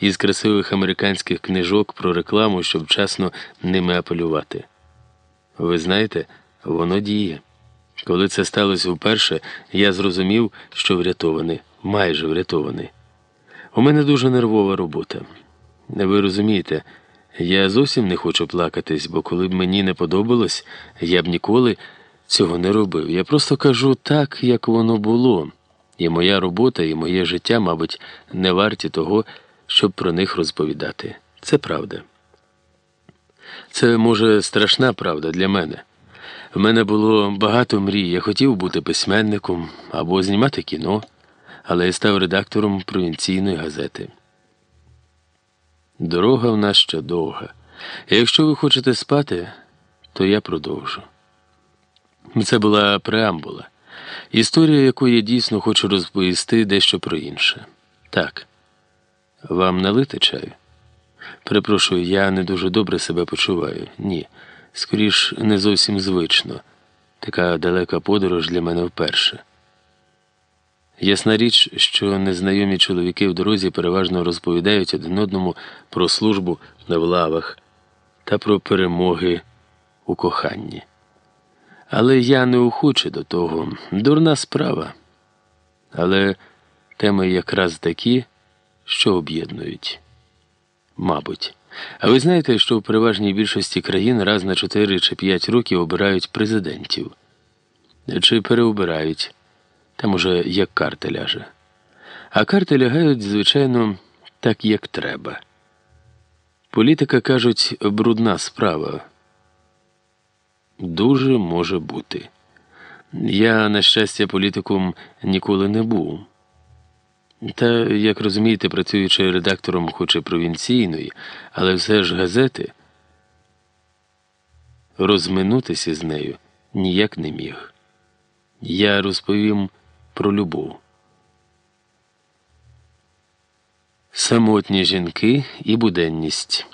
із красивих американських книжок про рекламу, щоб вчасно ними апелювати. Ви знаєте, воно діє. Коли це сталося вперше, я зрозумів, що врятований, майже врятований. У мене дуже нервова робота. Ви розумієте, я зовсім не хочу плакатись, бо коли б мені не подобалось, я б ніколи цього не робив. Я просто кажу так, як воно було. І моя робота, і моє життя, мабуть, не варті того, щоб про них розповідати. Це правда. Це, може, страшна правда для мене. В мене було багато мрій. Я хотів бути письменником або знімати кіно, але я став редактором провінційної газети. Дорога в нас ще довга. Якщо ви хочете спати, то я продовжу. Це була преамбула. Історія, яку я дійсно хочу розповісти дещо про інше. Так, вам налити чаю? Перепрошую, я не дуже добре себе почуваю. Ні. Скоріш, не зовсім звично. Така далека подорож для мене вперше. Ясна річ, що незнайомі чоловіки в дорозі переважно розповідають один одному про службу на влавах та про перемоги у коханні. Але я не охоче до того, дурна справа. Але теми якраз такі, що об'єднують. Мабуть. А ви знаєте, що в переважній більшості країн раз на 4 чи 5 років обирають президентів? Чи переобирають? Там уже як карта ляже. А карти лягають, звичайно, так, як треба. Політика кажуть, брудна справа. Дуже може бути. Я, на щастя, політиком ніколи не був. Та, як розумієте, працюючи редактором, хоч і провінційної, але все ж газети, розминутися з нею ніяк не міг. Я розповім про любов. Самотні жінки і буденність.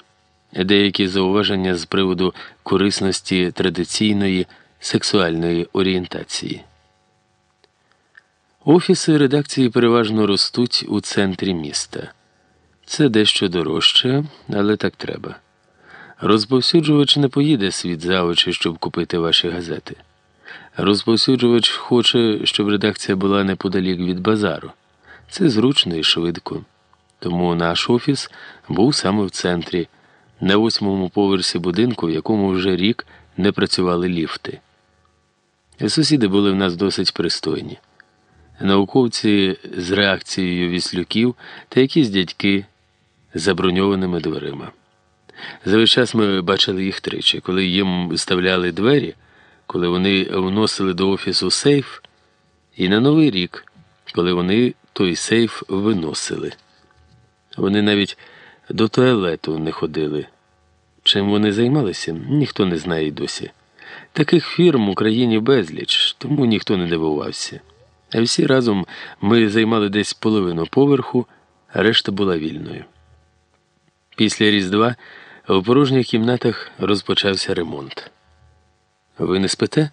Деякі зауваження з приводу корисності традиційної сексуальної орієнтації. Офіси редакції переважно ростуть у центрі міста. Це дещо дорожче, але так треба. Розповсюджувач не поїде світ за очі, щоб купити ваші газети. Розповсюджувач хоче, щоб редакція була неподалік від базару. Це зручно і швидко. Тому наш офіс був саме в центрі, на восьмому поверсі будинку, в якому вже рік не працювали ліфти. Сусіди були в нас досить пристойні. Науковці з реакцією віслюків та якісь дядьки з заброньованими дверима. За весь час ми бачили їх тричі, коли їм виставляли двері коли вони вносили до офісу сейф, і на Новий рік, коли вони той сейф виносили. Вони навіть до туалету не ходили. Чим вони займалися, ніхто не знає й досі. Таких фірм в Україні безліч, тому ніхто не дивувався. А всі разом ми займали десь половину поверху, а решта була вільною. Після Різдва в порожніх кімнатах розпочався ремонт. Ви не спите?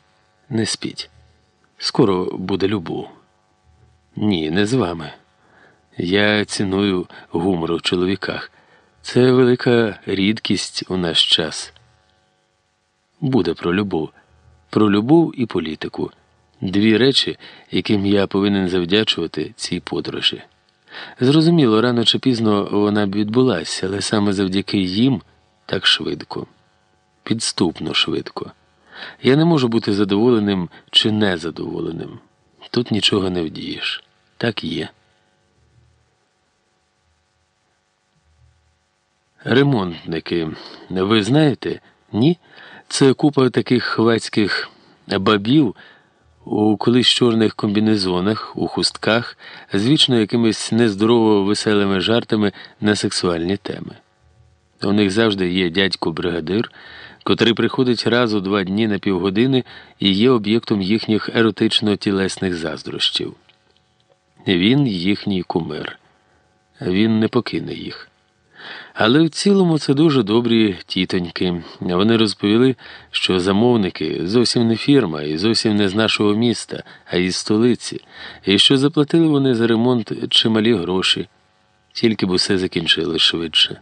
Не спіть. Скоро буде любов. Ні, не з вами. Я ціную гумор у чоловіках. Це велика рідкість у наш час. Буде про любов, про любов і політику. Дві речі, яким я повинен завдячувати цій подорожі. Зрозуміло, рано чи пізно вона б відбулася, але саме завдяки їм так швидко, підступно швидко. Я не можу бути задоволеним чи незадоволеним. Тут нічого не вдієш. Так є. Ремонтники, ви знаєте? Ні? Це купа таких хвацьких бабів у колись чорних комбінезонах, у хустках, з якимись нездорово веселими жартами на сексуальні теми. У них завжди є дядько-бригадир котрий приходить раз у два дні на півгодини і є об'єктом їхніх еротично-тілесних заздрощів. Він їхній кумир, він не покине їх. Але в цілому це дуже добрі тітоньки. Вони розповіли, що замовники зовсім не фірма і зовсім не з нашого міста, а із столиці, і що заплатили вони за ремонт чималі гроші. тільки б усе закінчилось швидше.